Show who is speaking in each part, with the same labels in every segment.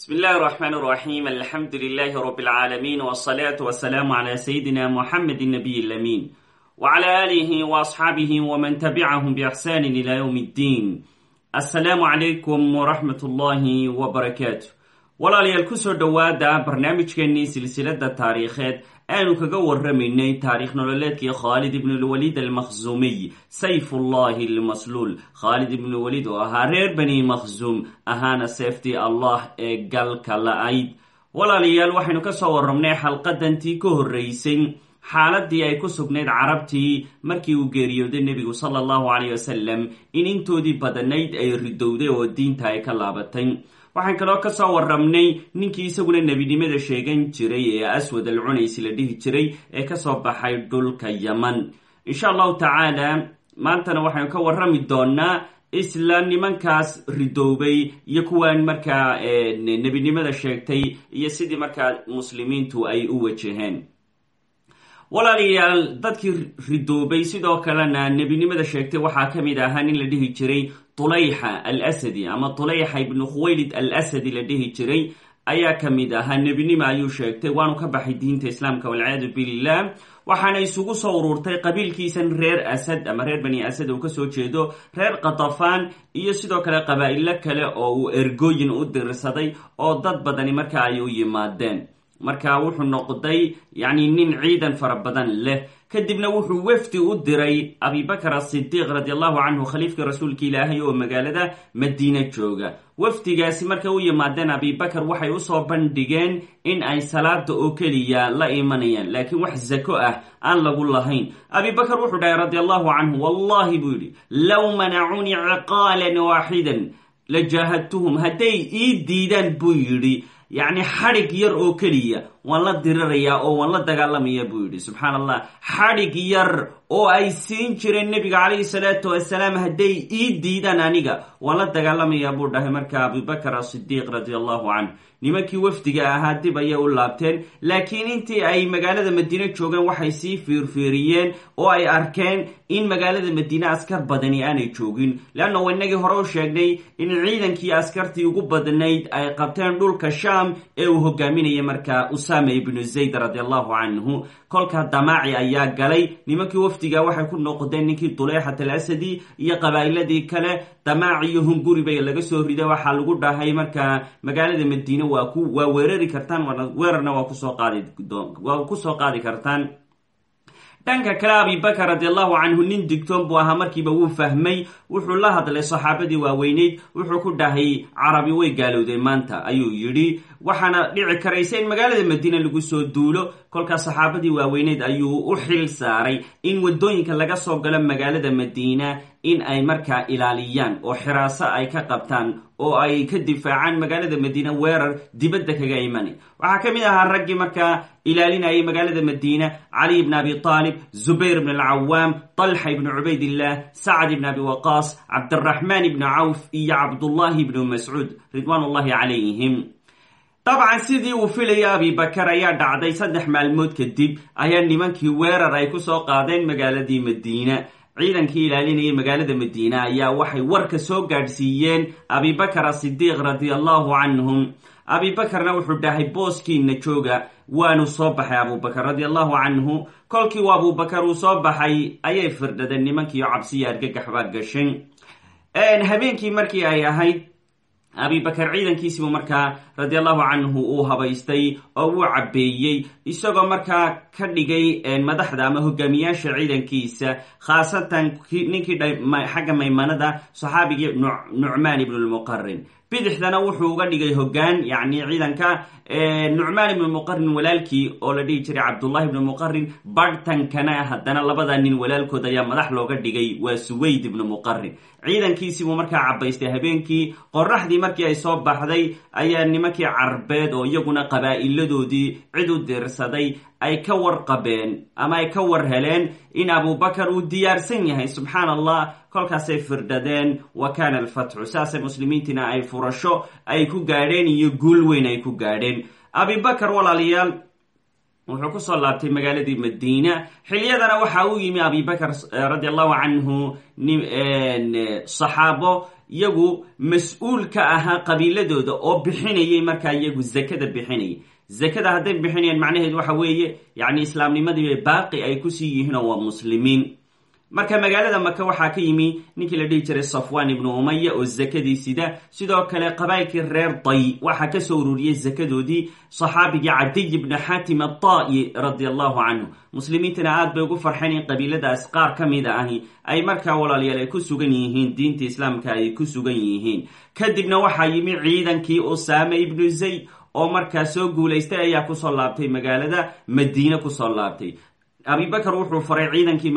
Speaker 1: بسم الله الرحمن الرحيم الحمد لله رب العالمين والصلاة والسلام على سيدنا محمد النبي الأمين وعلى آله وأصحابه ومن تبعهم بإحسان إلى يوم الدين السلام عليكم ورحمة الله وبركاته walaalayaal ku soo dhowaada barnaamijkeenii silsilada taariikheed. Aanu kaga waramaynay taariikh nololeedkii khaalid ibnulwaliid almakhzuumiy sayfullahi almasluul. Khaalid ibnulwaliid oo ahaa reer bani makhzuum ahaana seeftii allah ee galka la-ayd. Walaalayaal waxaynu ka soo warramnay xalqadantii ka horreysay xaaladii ay ku sugnayd carabtii markii uu geeriyooday nebigu sala allahu caleyh wasalam in intoodii badanayd ay ridowday oo diinta ay ka laabatay. Waxaan kaloo ka soo warramnay ninkii isaguna nebinimada sheegan jiray ee aswad al cunaysi la dhihi jiray ee ka soo baxay dhulka yaman. Insha allahu tacaala maantana waxaynu ka warrami doonaa isla nimankaas ridoobay iyo kuwan markaa nebinimada sheegtay iyo sidii markaa muslimiintu ay u wajaheen walaalayaal dadkii ridoobay sidoo kalena nebinimada sheegtay waxaa ka mid ahaa nin la dhihi jiray tulayxa al asadi ama tulayxa ibnu khuwaylid al asadi la dhihi jiray. Ayaa ka mid ahaa nebinimo ayuu sheegtay waanu ka baxay diinta islaamka walciyaadu billah waxaana isugu soo ururtay qabiilkiisan reer asad ama reer bani asad uu ka soo jeedo reer katafaan iyo sidoo kale qabaa'ilo kale oo uu ergooyin u dirsaday oo dad badani marka ay u yimaadeen marka wuxuu noqday yacni nin ciidan fara badan leh. Kadibna wuxuu wefdi u diray abibakar asidiiq radi allahu canhu khaliifkii rasuulka ilaahay oo magaalada madiina jooga. Wafdigaasi markay u yimaadeen abibakar waxay u soo bandhigeen in ay salaada oo keliya la imanayaan laakiin wax zako ah aan lagu lahayn. Abibakar wuxuu dhahay radi allahu canhu wallahi buu yidhi low manacuunii ciqaalan waaxidan la jaahadtuhum hadday ii diidaan buu yidhi yacni xadhig yar oo keliya waan la dirirayaa oo waan la dagaalamaya buu yidhi. Subxaan allah xadhig yar oo ay siin jireen nebiga calayhi salaatu wasalaam hadday ii diidaan aniga waan la dagaalamayaa buu dhahay. Marka abubakar asidiiq radi allahu canh nimankii wafdiga ahaa dib ayay u laabteen. Laakiin intii ay magaalada madiine joogeen waxay sii fiirfiiriyeen oo ay arkeen in magaalada madiine askar badani aanay joogin. Leanna wa inagii hore u sheegnay in ciidankii askartii ugu badnayd ay qabteen dhulka shaam ee uu hogaaminaya markaa usama ibnu zayd radi allahu canhu kolkaa damaaci ayaa galay. Nimankii wafdiga waxay ku noqdeen ninkii duleyxat al asadi iyo qabaa'iladii kale. Damaaci iyo hunguri bay laga soo riday. Waxaa lagu dhahay markaa magaalada madiine waa weerari kartaan weerarna waa ku soo qaadi kartaan dhanka kale abibakar radi allahu canhu nin digtoon buu ahaa markiiba wuu fahmay. Wuxuu la hadlay saxaabadii waaweyneyd. Wuxuu ku dhahay carabi way gaalowday maanta ayuu yidhi. Waxaana dhici karaysa in magaalada madiina lagu soo duulo kolkaas saxaabadii waaweyneyd ayuu u xil saaray in waddooyinka laga soo galo magaalada madiina in ay markaa ilaaliyaan oo xiraaso ay ka qabtaan oo ay ka difaacaan magaalada madiina weerar dibadda kaga imani waxaa ka mid ahaa raggii markaa ilaalinayay magaalada madiina cali ibn abi taalib zubayr ibn alcawaam talxa ibnu cubaydillah sacad ibn abi waqaas cabdiraxmaan ibnu cawf iyo cabdullahi ibnu mascuud ridwaan ullahi calayhim dabcan sidii uu filaya abibakar ayaa dhacday saddex maalmood kadib ayaa nimankii weerar ay ku soo qaadeen magaaladii madiina. Ciidankii ilaalinayay magaalada madiina ayaa waxay warka soo gaadhsiiyeen abibakar asidiiq radi allahu canhum abibakarna wuxuu dhahay booskiina jooga waanu soo baxay abubakar radi allahu canhu kolkii uu abubakar uu soo baxay ayay firdhadeen nimankiio cabsiya argagax baa gashay habeenkii markii ay ahayd abibakar ciidankiisiibuu markaa radi allahu canhu uu habaystay oo wuu cabbeeyey isagoo markaa ka dhigay madaxda ama hogaamiyaasha ciidankiisa khaasatan ninkii xagga maymanada saxaabigii nucmaan ibnu lmuqarin bidixdana wuxuu uga dhigay hogaan yacni ciidanka nucmaan ibnu muqarin walaalkii oo la dhihi jiray cabdullahi ibnu muqarin barhtankana haddana labada nin walaalkood ayaa madax looga dhigay waa suwayd ibnu muqarin ciidankiisiibuu markaa cabaystay habeenkii qoraxdii markii ay soo baxday ayaa nimankii carbeed oo iyaguna qabaa'iladoodii cid u dirsaday ay ka warqabeen ama ay ka war heleen in abubakar uu diyaarsan yahay subxaan allah kolkaasay firdhadeen wa kaana alfatxu. Saasay muslimiintiina ay furasho ay ku gaadheen iyo guul weyn ay ku gaadheen. Abibakar walaalayaal wuxuu ku soo laabtay magaaladii madiina. Xiliyadana waxa uu yimi abibakr radi allahu canhu saxaabo iyagu mas'uul ka ahaa qabiiladooda oo bixinayay markaa iyagu zakada bixinayay zakada hadday bixinayaan macnaheedu waxa weeye yani islaamnimadii baaqi ay ku sii yihiin oo waa muslimiin. Marka magaalada maka waxaa ka yimi ninkii la dhihi jiray safwan ibnu umaya oo zakadii sida sidoo kale qabailkii reer day waxaa ka soo ururiyey zakadoodii saxaabigii cadiy ibnu xaatim atai radi allahu canhu muslimiintana aad bay ugu farxeen in qabiiladaas qaar ka mida ahi ay markaa walaalayaal ay ku sugan yihiin diinta islaamka ay ku sugan yihiin. Kadibna waxaa yimi ciidankii usaame ibnu zayd oo markaa soo guulaystay ayaa ku soo laabtay magaalada madiine ku soo laabtay. Abibakar wuxuu faray ciidankii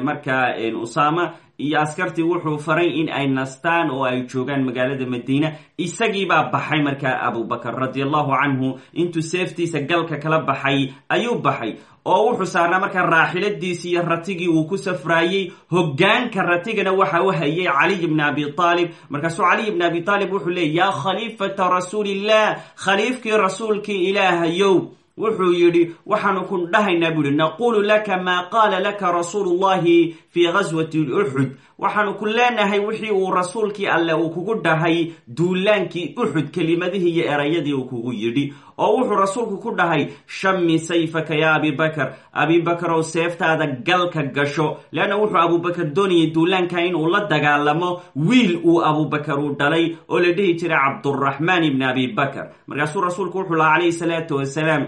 Speaker 1: markaa usama iyo askartii wuxuu faray in ay nastaan oo ay joogaan magaalada madiina isagiibaa baxay markaa abubakar radi allahu canhu intuu seeftiisa galka kala baxay ayuu baxay oo wuxuu saarnaa markaa raaxiladiisii iyo ratigii uu ku safraayey hogaanka ratigana waxa u hayay caliy bni abi aalib markaasuu caliy bni abi aalib wuxuu leeyay yaa khaliifata rasuulillah khaliifkii rasuulkii ilaahayow wuxuu yidhi waxaanu ku dhahaynaa buu yihi naqulu laka maa qaala laka rasuulu llahi fii ghaswati uxud waxaanu ku leenahay wixii uu rasuulkii alle uu kugu dhahay duulaankii uxud kelimadihii iyo erayadii uu kugu yidhi. Oo wuxuu rasuulku ku dhahay shami sayfaka ya abibakar abibakarow seeftaada galka gasho. Leanna wuxuu abubakar doonayay duulaanka inuu la dagaalamo wiil uu abubakar uu dhalay oo la dhihi jiray cabduraxmaan ibni abibakar markaasuu rasuulku wuxuu laha calayhi salaatu wasalaam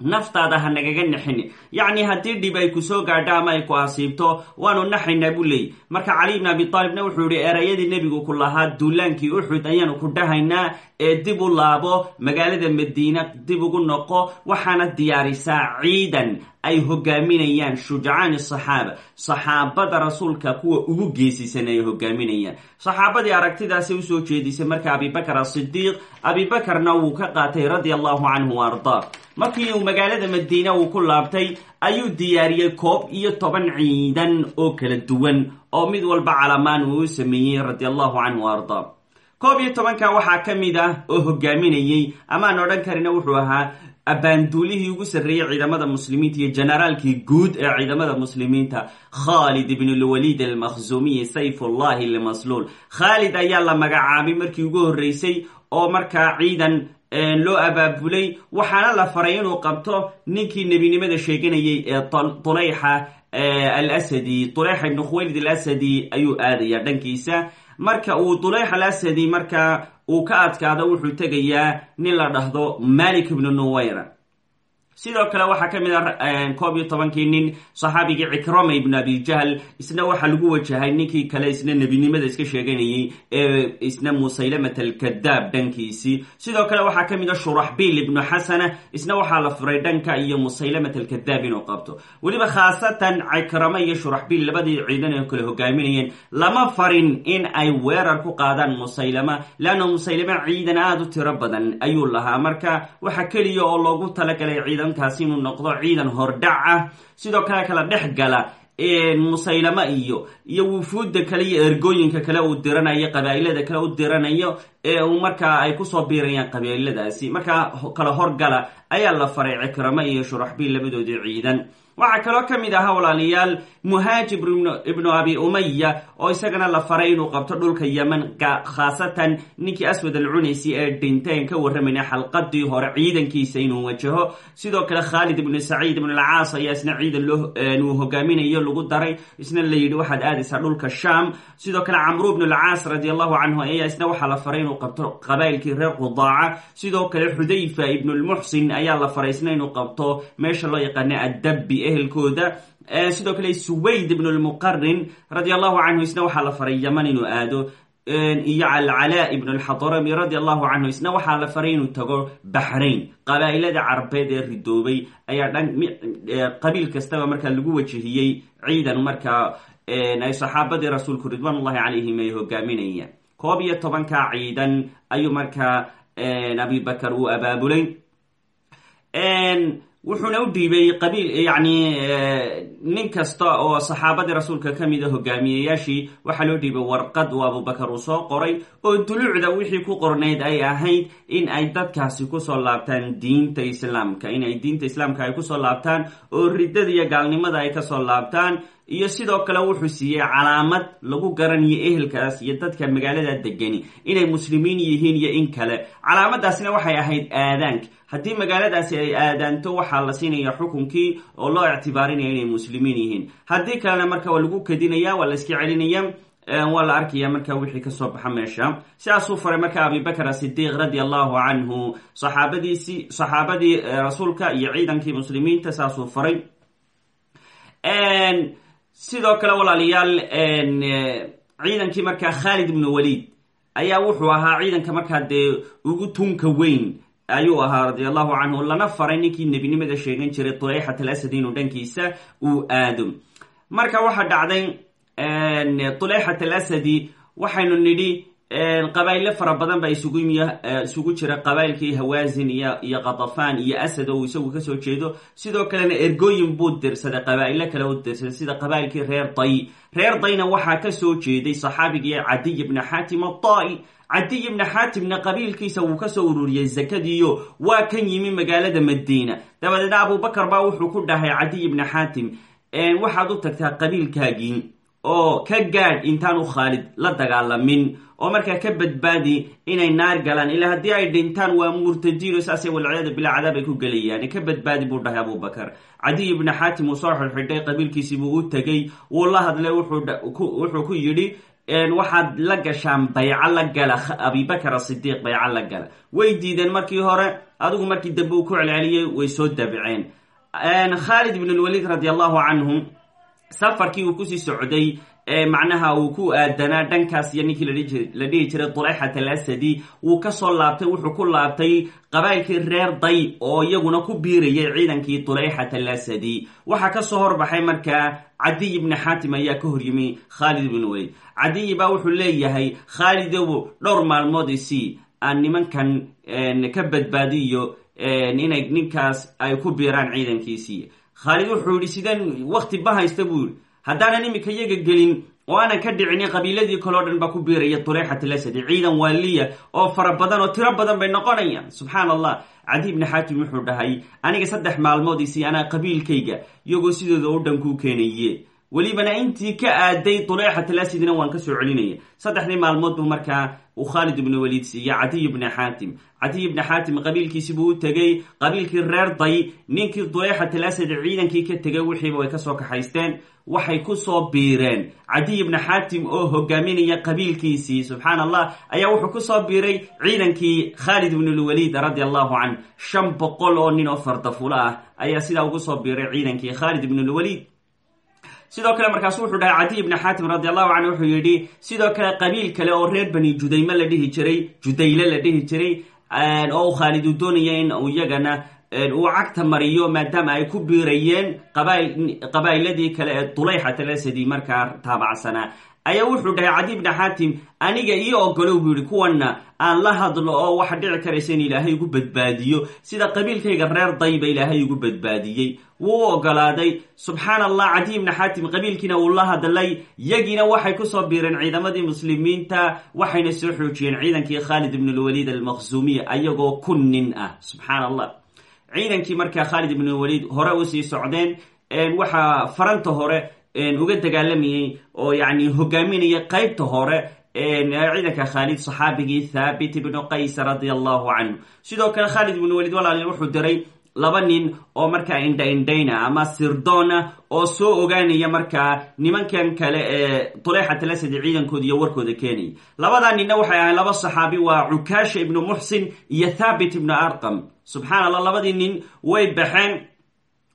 Speaker 1: naftaada ha nagaga naxin. Yacni haddii dhib ay ku soo gaadho ama ay ku asiibto waanu naxaynaa buu leeyay. Marka cali ibn abi taalibna wuxuu yihi erayadii nebigu ku lahaa duulaankii uxud ayaanu ku dhahaynaa ee dib u laabo magaalada madiina dib ugu noqo waxaana diyaarisaa ciidan ay hogaaminayaan shujacaan saxaaba saxaabada rasuulka kuwa ugu geesisan ay hogaaminayaan saxaabadii aragtidaasi u soo jeedisay marka abibakar asidiiq abibakarna wuu ka qaatay radia allahu canhu ardaa markii uu magaalada madiina uu ku laabtay ayuu diyaariyey koob iyo toban ciidan oo kala duwan oo mid walba calamaan uu u sameeyey radia allahu canhu ardaa koob iyo tobanka waxaa ka mid ah oo hogaaminayey amaan odhan karina wuxuu ahaa abaanduulihii ugu sarreeyey ciidamada muslimiinta iyo generaalkii guud ee ciidamada muslimiinta khaalid ibn lwaliid almakhzumiyi sayfullahi lmasluul khaalid ayaa la magacaabay markii ugu horreysay oo markaa ciidan loo abaabulay waxaana la faray inuu qabto ninkii nebinimada sheeganayay ee tuleyxa alasadi tuleyxa ibnu khuwaylid alasadi ayuu aadaya dhankiisa marka uu tuleyx alasadi marka uu ka adkaado wuxuu tegayaa nin la dhahdo malik ibnu nuwayra sidoo kale waxaa ka mid a koob iyo tobankii nin saxaabigii cikrama ibn abi jahl isna waxaa lagu wajahay ninkii kale isna nebinimada iska sheeganayay ee isna musaylamat alkadaab dhankiisii. Sidoo kale waxaa ka mid a shuraxbiil ibnu xasana isna waxaa la furay dhanka iyo musaylamat alkadaab inuu qabto. Weliba khaasatan cikrama iyo shuraxbiil labadii ciidan ay kale hogaaminayeen lama farin in ay weerar ku qaadaan musaylama leanna musaylama ciidan aada u tiro badan ayuu lahaa. Marka waxa keliya oo loogu talagalay ciidan kaasi inuu noqdo ciidan hordhac ah. Sidoo kale kala dhex gala musaylamo iyo iyo wufuudda kale iyo ergooyinka kale uu diranayo qabaa'ilada kale u diranayo ee uu markaa ay ku soo biirayaan qabiiladaasi markaa kala horgala ayaa la faray cikramo iyo shuraxbiil labadoodii ciidan waxaa kaloo ka mid ahaa walaalayaal muhaajib ibnu abi umaya oo isagana la faray inuu qabto dhulka yeman khaasatan ninkii aswad alcunaysi ee dhinteen ka warramayna xalqadii hore ciidankiisa inuu wajaho. Sidoo kale khaalid ibnu saciid ibn alcaas ayaa isna ciidan uu hogaaminayo lagu daray isna la yidhi waxaad aadaysaa dhulka sham sidoo kale camru ibn alcaas radi allahu canhu ayaa isna waxaa la faray inuu qabto qabaa'ilkii reer qudaaca. Sidoo kale xudayfa ibnu lmuxsin ayaa la faray isna inuu qabto meesha loo yaqaana addabbi ehelkooda sidoo kale suwayd ibnu lmuqarin radi allahu canhu isna waxaa la faray yaman inuu aado? Iyo alcalaa ibnu alxadrami radi allahu canhu isna waxaa la faray inuu tago baxrayn qabaa'ilada carabeed ee ridoobay ayaa dhan qabiil kastaba markaa lagu wajahiyey ciidan markaa ay saxaabadii rasuulku ridwan ullahi calayhim ay hogaaminayaan koob iyo tobanka ciidan ayuu markaa abibakar uu abaabulay wuxuuna u dhiibay qabiil yacni nin kasta oo saxaabadii rasuulka ka mida hogaamiyeyaashii. Waxaa loo dhiibay warqad uu abubakar uu soo qoray oo duluucda wixii ku qornayd ay ahayd in ay dadkaasi ku soo laabtaan diinta islaamka in ay diinta islaamka ay ku soo laabtaan oo riddada iyo gaalnimada ay ka soo laabtaan iyo sidoo kale wuxuu siiyey calaamad lagu garanayo ehelkaas iyo dadka magaalada degani inay muslimiin yihiin iyo in kale. Calaamadaasna waxay ahayd aadaanka. Haddii magaaladaasi ay aadaanto waxaa la siinaya xukunkii oo loo ictibaarinaya inay muslimiin yihiin. Haddii kalena marka waa lagu kadinaya waa la iska celinaya waa la arkaya marka wixii ka soo baxa meesha. Sidaasuu faray marka abibakr asidiiq radi allahu canhu saxaabadiisi saxaabadii rasuulka iyo ciidankii muslimiinta saasuu faray sidoo kale walaalayaal ciidankii markaa khalid ibnu walid ayaa wuxuu ahaa ciidanka markaa dee ugu tunka weyn. Ayuu ahaa radi allahu canhu lana faray ninkii nebinimada sheegan jiray tuleyxat alasad inuu dhankiisa uu aado. Marka waxaa dhacday tuleyxat alasadi waxaynu nidhi qabaa'ilo fara badan baa isugu isugu jira qabaa'ilkii hawaasin iyo qatafaan iyo asad oo isagu ka soo jeedo. Sidoo kalena ergooyin buu dirsaday qabaa'ilo kale u dirsaday sida qabaa'ilkii reer day reer dayna waxaa ka soo jeeday saxaabigii cadiy bni xaatim atai cadiy bni xaatimna qabiilkiisa wuu ka soo ururiyey zakadiiyo waa kan yimi magaalada madiina. Dabadeedna abubakar baa wuxuu ku dhahay cadiy bni xaatim waxaad u tagtaa qabiilkaagii oo ka gaadh intaanu khaalid la dagaalamin oo markaa ka badbaadi inay naar galaan. Ilaa haddii ay dhintaan waa murtadiino saasay walciyaadu bilaa cadaab ay ku gelayaan ka badbaadi buu dhahay abubakar cadiy ibni xaatim uu soo xidhxidhay qabiilkiisii buu u tegey. Wuu la hadlay wuxuu ku yidhi waxaad la gashaan bayco la gala abibakar asidiiq bayco la gala. Way diideen markii hore adigu markii dambe uu ku celceliyey way soo dabiceen. Khaalid ibn lwaliid radi allahu canhu safarkii uu ku sii socday macnaha uu ku aadanaa dhankaas iyo ninkii la dhihi jiray tuleyxat alasadi wuu ka soo laabtay wuxuu ku laabtay qabaa'ilkii reer day oo iyaguna ku biirayay ciidankii tuleyxat alasadi. Waxaa ka soo horbaxay markaa cadiy ibni xaatim ayaa ka horyimi khaalid ibn walid cadiyi baa wuxuu leeyahay khaalidow dhowr maalmood isii aan nimankan ka badbaadiyo inay ninkaas ay ku biiraan ciidankiisii khaalid wuxuu yihi sideen wakti ba haysta buu yihi haddaanan iminka iyaga gelin oo aanan ka dhicinin qabiiladii kaleo dhan baa ku biiraya tuleyxat alasadi. Ciidan waaliya oo fara badan oo tiro badan bay noqonayaan. Subxaan allah cadi ibni xaatim wuxuu dhahay aniga saddex maalmood isii anaa qabiilkayga iyagoo sidooda u dhan kuu keenaye welibana intii ka aaday tuleyxat alasidina waan ka soo celinaya saddexdii maalmood buu markaa uu khaalid ibnu waliid siiye cadiy ibni xaatim cadiy ibni xaatim qabiilkiisi buu u tegey qabiilkii reer day. Ninkii tuleyxat alasad ciidankii ka tegay wixiiba way ka soo kaxaysteen waxay ku soo biireen. Cadiy ibni xaatim oo hogaaminaya qabiilkiisii subxaan allah ayaa wuxuu ku soo biiray ciidankii khaalid ibnulwaliid radi allahu canh shan boqol oo nin oo fardafulo ah ayaa sidaa ugu soo biiray ciidankii khaalid ibnulwaliid sidoo kale markaasu wuxuu dhahay cadiy ibni xaatim radi allahu canhu wuxuu yidhi sidoo kale qabiil kale oo reer bani judayme la dhihi jiray judayle la dhihi jiray oo khaalid uu doonaya in iyagana uu cagta mariyo maadaama ay ku biirayeen qabaa'iladii kale ee tuleyxat alasadi markaa taabacsanaa ayaa wuxuu dhahay cadi ibni xaatim aniga ii ogolow buu yihi kuwana aan la hadlo oo waxa dhici karaysa in ilaahay igu badbaadiyo. Sida qabiilkayga reer dayba ilaahay igu badbaadiyey. Wuu ogolaaday subxaan allah cadiy ibni xaatim qabiilkiina uu la hadlay. Yagiina waxay ku soo biireen ciidamadii muslimiinta waxayna soo xoojiyeen ciidankii khaalid ibn lwaliid almaqsuumiy ayagoo kun nin ah. Subxaan allah ciidankii markaa khaalid ibn waliid hore u sii socdeen waxaa faranta hore uga dagaalamayey oo yani hogaaminaya qeybta hore ciidanka khaalid saxaabigii thaabit ibnu qays radia allahu canhu sidoo kale khaalid ibnu waliid walaal wuxuu diray laba nin oo markaa indha indhayna ama sirdoona oo soo ogaanaya markaa nimankan kale ee tuleyxat alasadi ciidankooda iyo warkooda keenaya. Labadaa ninna waxay ahayn laba saxaabi waa cukaasha ibnu muxsin iyo thaabit ibnu arqam. Subxaan allah labadii nin way baxeen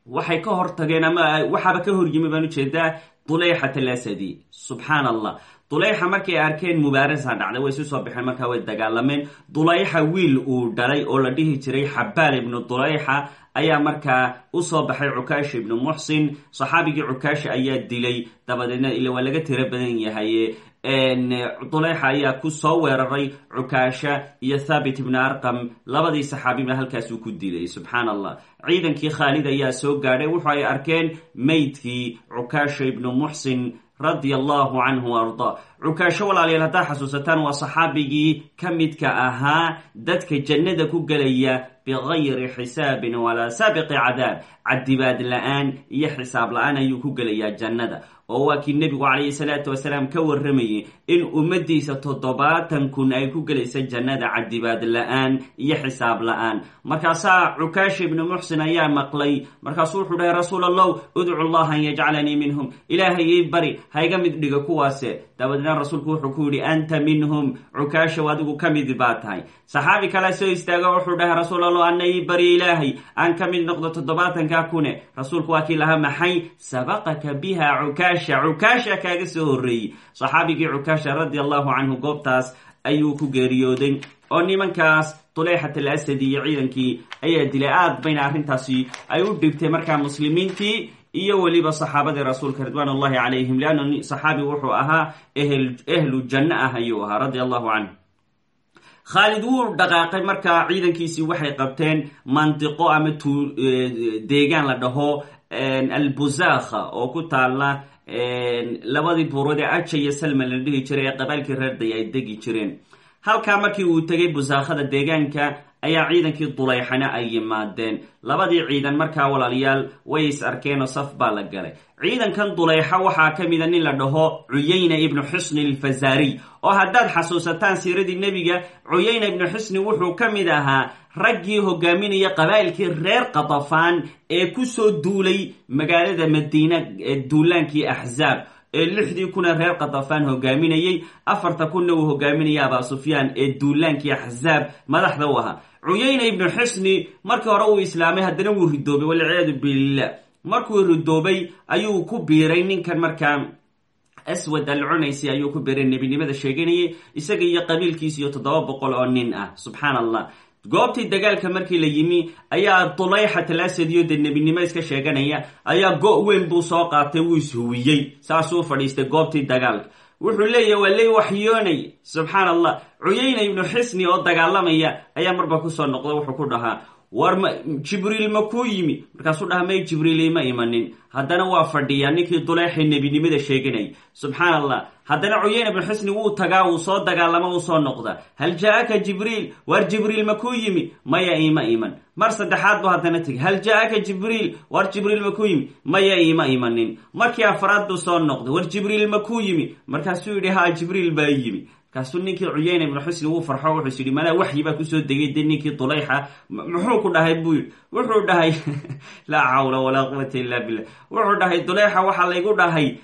Speaker 1: waxay ka hor tageen ama waxaaba ka hor yimi baan u jeedaa tuleyxat alasadi. Subxaan allah duleyxa markay arkeen mubaarasa dhacday way isu soo baxeen markaa way dagaalameen. Duleyxa wiil uu dhalay oo la dhihi jiray xabaal ibnu duleyxa ayaa markaa u soo baxay cukaash ibnu muxsin saxaabigii cukaash ayaa dilay dabadeedna ila waa laga tiro badan yahay duleyxa ayaa ku soo weeraray cukaasha iyo thabit ibni arqam. Labadii saxaabiba halkaasuu ku dilay subxaan allah ciidankii khaalid ayaa soo gaadhay. Wuxu ay arkeen meydkii cukaasha ibnu muxsin radia allahu canhu arda. Cukaasho walaalayaal haddaad xasuusataan waa saxaabigii ka midka ahaa dadka jannada ku gelaya bigayri xisaabin walaa saabiqi cadaab. Cadibaad la'aan iyo xisaab la'aan ayuu ku gelayaa jannada oo waa kii nebigu calayhi salaatu wasalaam ka warramayay in ummaddiisa toddobaatan kun ay ku gelaysa jannada cadibaad la'aan iyo xisaab la'aan. Markaasaa cukaasha ibnu muxsin ayaa maqlay markaasuu wuxuu dhahay rasuul allow udcu allah an yajcalanii minhum. Ilaahay ii bari hayga mid dhiga kuwaase. Dabadeedna rasuulku wuxuu ku yidhi anta minhum cukaashow adigu ka mid baa tahay. Saxaabi kale soo istaago wuxuu dhahay rasuul allah ana ii bari ilaahay aan ka mid noqdo toddobaatanka kune. Rasuulku waa kii lahaa maxay? Sabaqaka biha cukaasha cukaasha kaaga soo horreeyey. Saxaabigii cukaasha radi allahu canhu goobtaas ayuu ku geeriyooday. Oo nimankaas tuleyxat al asadi iyo ciidankii ayaa dilay aad bayna arrintaasi. Ay u dhibtay markaa muslimiintii iyo weliba saxaabadii rasuulka ridwaan ullahi calayhim saxaabi wuxuu ahaa ehlu janno ah ayuu ahaa radi allahu canhu khaalid wuu dhaqaaqay markaa ciidankiisii waxay qabteen mandiqo ama deegaan la dhaho albuzakha oo ku taala labadii buurood ee aja iyo salman la dhihi jiray ee qabaalkii reer day ay degi jireen halkaa markii uu tegay busaakhada deegaanka ayaa ciidankii duleyxana ay yimaadeen. Labadii ciidan markaa walaalayaal way is arkeenoo saf baa la galay. Ciidankan duleyxa waxaa ka mida nin la dhaho cuyayna ibnu xusni alfazariy oo haddaad xasuusataan siiradii nebiga cuyayna ibnu xusni wuxuu ka mid ahaa raggii hogaaminaya qabaa'ilkii reer qatafaan ee ku soo duulay magaalada madiina ee duulaankii axzaab ee lixdii kuna reer qatafaan hogaaminayey afarta kunna uu hogaaminaya abaa sufyaan ee duulaankii axzaab madaxda u ahaa. Cuyayna ibnu xusni markii hore uu islaamay haddana wuu ridoobay walciyaadu billah markuu ridoobay ayuu ku biiray ninkan markaa aswad al cunaysi ayuu ku biiray nebinimada sheeganayay isaga iyo qabiilkiisa iyo toddoba boqol oo nin ah. Subxaan allah goobtii dagaalka markii la yimi ayaa duleyxat al asadiyo dee nebinimo iska sheeganaya ayaa go' weyn buu soo qaatay wuu ishuwiyey saasuu fadhiistay goobtii dagaalka. Wuxuu leeyahy waa ley waxyoonay. Subxaan allah cuyayna ibnu xisni oo dagaalamaya ayaa marba ku soo noqda wuxuu ku dhahaa war ma jibriil ma kuu yimi? Markaasuu dhaha may jibriil ima imanin. Haddana waa fadhiyaa ninkii duleyxay nebinimada sheeganayay subxaan allah haddana cuyayna ibnu xusni wuu tagaa wuu soo dagaalamo uu soo noqda. Hal jaa-aka jibriil war jibriil ma kuu yimi? Maya iima iman. Mar saddexaad buu haddana tegay hal jaa-aka jibriil war jibriil ma kuu yimi? Maya iima imanin. Markii afraad buu soo noqday. War jibriil ma kuu yimi? Markaasuu yidhi haa jibriil baa yimi markaasuu ninkii cuyayna ibnu xusni wuu farxo wuxuus yidhi malaa waxyi baa ku soo degay de ninkii duleyxa muxuu ku dhahay buu yidhi. Wuxuu dhahay laa xawla walaa quwata illa billah. Wuxuu dhahay duleyxa waxaa laygu dhahay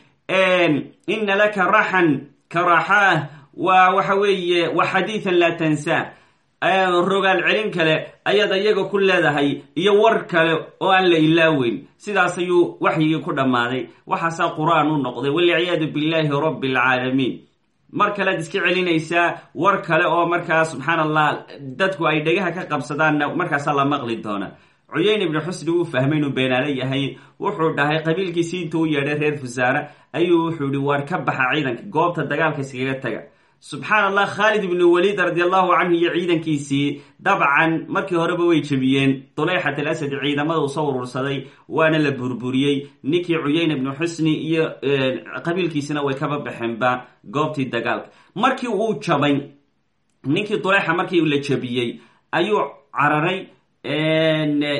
Speaker 1: ina laka raxan ka raxaah waa waxa weeye wa xadiidan laa tansaa rogaal celin kale ayaad iyaga ku leedahay iyo war kale oo aan la ilaaweyn sidaas ayuu waxyigii ku dhammaaday. Waxaasaa qur'aan u noqday walciyaadu billaahi rabbi alcaalamiin mar kalead iska celinaysaa war kale oo markaa subxaan allah dadku ay dhegaha ka qabsadaanna markaasaa la maqli doona. Cuyayna ibnu xusni wuu fahmay inuu beenaale yahay. Wuxuu dhahay qabiilkiisii intuu u yeedhay reer fusaare ayuu wuxuu yihi waar ka baxa ciidanka goobta dagaalka iskaga taga subxaan allah khaalid ibnu waliid radi allahu canhu iyo ciidankiisii dabcan markii horeba way jebiyeen. Duleyxat al asad ciidamada uu soo urursaday waana la burburiyey. Ninkii cuyayna ibnu xusni iyo qabiilkiisina way kaba baxeenba goobtii dagaalka. Markii uu jabay ninkii duleyxa markii la jebiyey ayuu cararay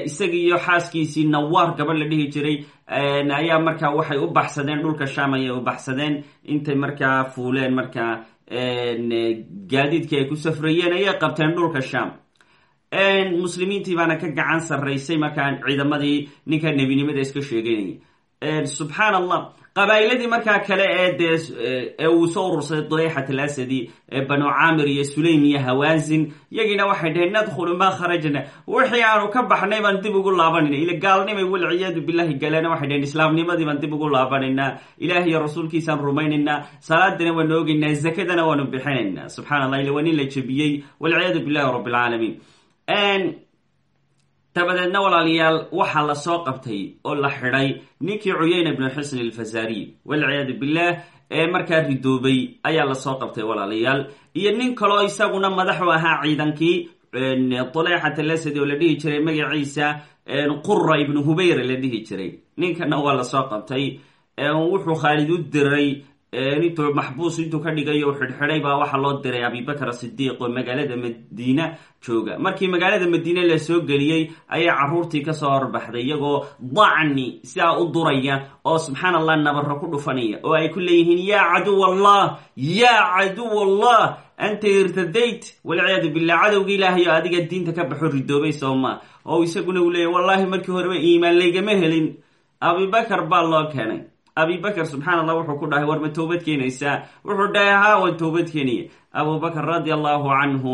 Speaker 1: isaga iyo xaaskiisii nawaar gabadh la dhihi jiray. Ayaa markaa waxay u baxsadeen dhulka sham ayay u baxsadeen. Intay markaa fuuleen markaa gaadiidkii ay ku safrayeen ayay qabteen dhulka sham muslimiintii baana ka gacan sarraysay markaa ciidamadii ninkaa nebinimada iska sheeganayay subxaan allah qabaa'iladii markaa kale ee dee ee uu soo urursaday duleyxat al asadi ee banu caamir iyo sulaym iyo hawaasin yagiina waxay dhaheen nadkhulu maa kharajna. Wixii aanu ka baxnay baan dib ugu laabanayna ila gaalnimay walciyaadu billahi galeena waxay dhaheen islaamnimadii baan dib ugu laabanaynaa. Ilaah iyo rasuulkiisaan rumaynaynaa. Salaadana waanu ogeynaa zakadana waanu bixinaynaa. Subxana allah ila waa nin la jebiyey. Walciyaadu rabbi alcaalamiin dabadeedna walaalayaal waxaa la soo qabtay oo la xidhay ninkii cuyayna ibnu xusni alfazariy walciyaadu billah ee markaa ridoobay ayaa la soo qabtay walaalayaal iyo nin kaloo isaguna madaxu ahaa ciidankii tuleyxat alasadi oo la dhihi jiray magaciisa qura ibnu hubayra la dhihi jiray. Ninkana waa la soo qabtay. Wuxuu khaalid u diray intuu maxbuus intuu ka dhigay u xidhxidhay baa waxaa loo diray abibakr sidiiq oo magaalada madiina jooga. Markii magaalada madiine la soo geliyey ayay caruurtii ka soo horbaxday iyagoo dacni sidaa u duraya oo subxaan allah nabaro ku dhufanaya oo ay ku leeyihiin yaa caduw allah yaa caduw allah anta irtadayt walciyaadu billah cadowga ilaahay oo adiga diinta ka baxo ridoobay sooma oo isaguna uu leeyahy wallahi markii horeba iimaan laygama helin. Abibakar baa loo keenay abibakr subxaan allah wuxuu ku dhahay war ma toobad keenaysaa? Wuxuu dhahay haa waan toobad keenaya abubakr radi allahu canhu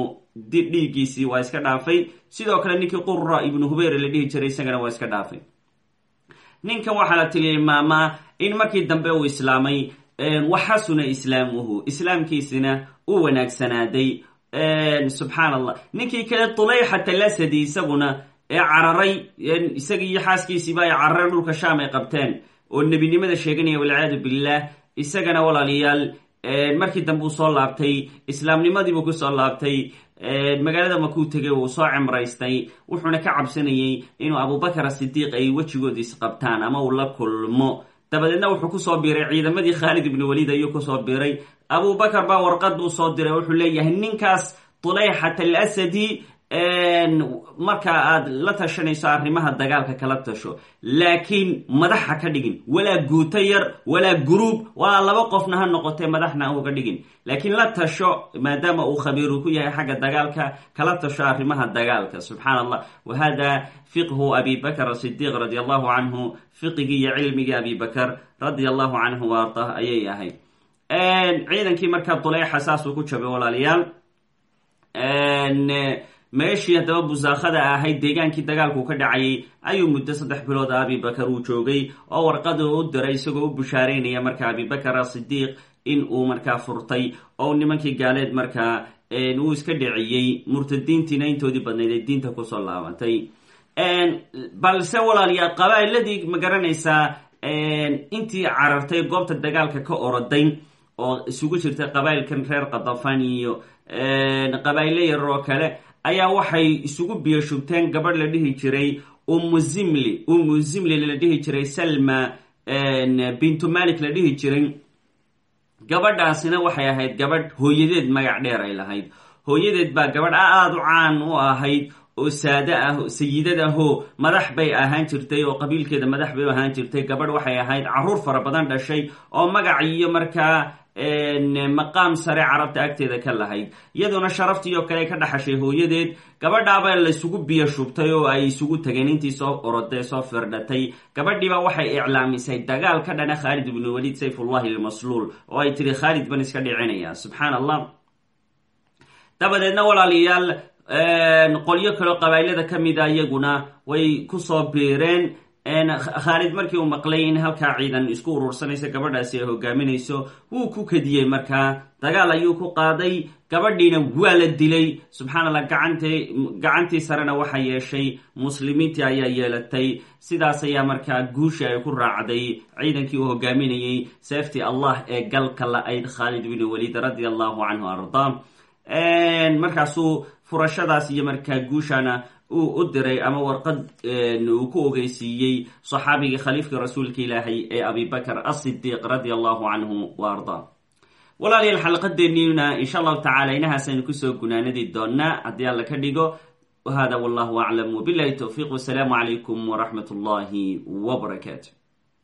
Speaker 1: dhiiggiisii waa iska dhaafay. Sidoo kale ninkii qura ibnu hubayr la dhihi jiray isagana waa iska dhaafay. Ninkan waxaa la tilmaamaa in markii dambe uu islaamay waxasuna islaamuhu. Islaamkiisina u wanaagsanaaday subxaan allah ninkii kale tuleyxat alasadi isaguna ee cararay isagii iyo xaaskiisiiba ay carareen dhulka shaam ay qabteen oo nebinimada sheeganaya walciyaadu billah isagana walaalayaal markii dambe uu soo laabtay islaamnimadiibuu ku soo laabtay magaalada makuu tegay uu soo cimraystay wuxuuna ka cabsanayay inuu abubakar asidiiq ay wejigood isqabtaan ama uu la kulmo. Dabadeedna wuxuu ku soo biiray ciidamadii khaalid ibnu waliid ayuu ku soo biiray. Abubakar baa warqad buu soo diray wuxuu leeyahay ninkaas tuleyxat alasadi marka aad la tashanayso arrimaha dagaalka kala tasho laakiin madaxa ka dhigin. Walaa guuto yar walaa guruub walaa laba qofna ha noqotee madaxna uga dhigin. Laakiin la tasho maadaama uu khabiiru ku yahay xagga dagaalka kala tasho arrimaha dagaalka. Subxaan allah wa fiqhu abi bakr asidiiq radi allahu canhu fiqigii iyo cilmigii abi bakr radia allahu canhu wa ardah ayay ahayd. Ciidankii markaa duleyxa saasuu ku jabay walaalayaal meeshii haddaba busaakhada ahayd deegaankii dagaalku ka dhacayay ayuu muddo saddex bilood abibakar uu joogay oo warqadu u diray isagoo u bushaaraynaya marka abibakar asidiiq in uu markaa furtay oo nimankii gaaleed markaa uu iska dhiciyey murtadiintiina intoodii badnayd ee diinta ku soo laabatay balse walaalayaal qabaa'iladii ma garanaysaa intii carartay goobta dagaalka ka oroday oo isugu jirtay qabaa'ilkan reer kadafan iyo qabaa'ilo yar oo kale ayaa waxay isugu biyo shubteen gabadh la dhihi jiray umu zimli. Umu zimli la dhihi jiray salma bintu malik la dhihi jiray. Gabadhaasina waxay ahayd gabadh hooyadeed magac dheer ay lahayd. Hooyadeed baa gabadh aada u caan u ahayd oo saade ah sayidad ahoo madax bay ahaan jirtay oo qabiilkeeda madax bay ahaan jirtay. Gabadh waxay ahayd carruur fara badan dhashay oo magac iyo markaa maqaam sare carabta agteeda ka lahayd. Iyaduna sharaftii oo kale ka dhaxashay hooyadeed gabadhaaba laysugu biyo shubtay oo ay isugu tageen. Intii soo oroday soo firdhatay gabadhiiba waxay iclaamisay dagaal ka dhana khaalid ibnu waliid sayfullahi lmasluul oo ay tiri khaalid ban iska dhicinaya subxaan allah dabadeedna walaalayaal qolyo kaleo qabaa'ilada ka mida iyaguna way ku soo biireen khaalid markii uu maqlay in halkaa ciidan isku urursanayso gabadhaasi ay hogaaminayso wuu ku kadiyey markaa dagaal ayuu ku qaaday gabadhiina waa la dilay. Subxaan allah gacantii sarena waxa yeeshay muslimiintii ayaa yeelatay. Sidaas ayaa markaa guushii ay ku raacday ciidankii uu hogaaminayey seeftii allah ee galka la-ayd khaalid bn waliid radia allahu canhu ardaa markaasuu furashadaas iyo markaa guushana uu u diray ama warqad uu ku ogeysiiyey saxaabigii khaliifkii rasuulka ilaahay ee abibakr asidiiq radia allahu canhu wa ardaa walaalayaal xalaqadeeniina insha allahu tacala inahaasaynu ku soo gunaanadi doonaa haddii alla ka dhigo hada wallahu aclam. Wbilahi towfiiq wasalaamu calaykum wraxmat اllahi wbarakaatu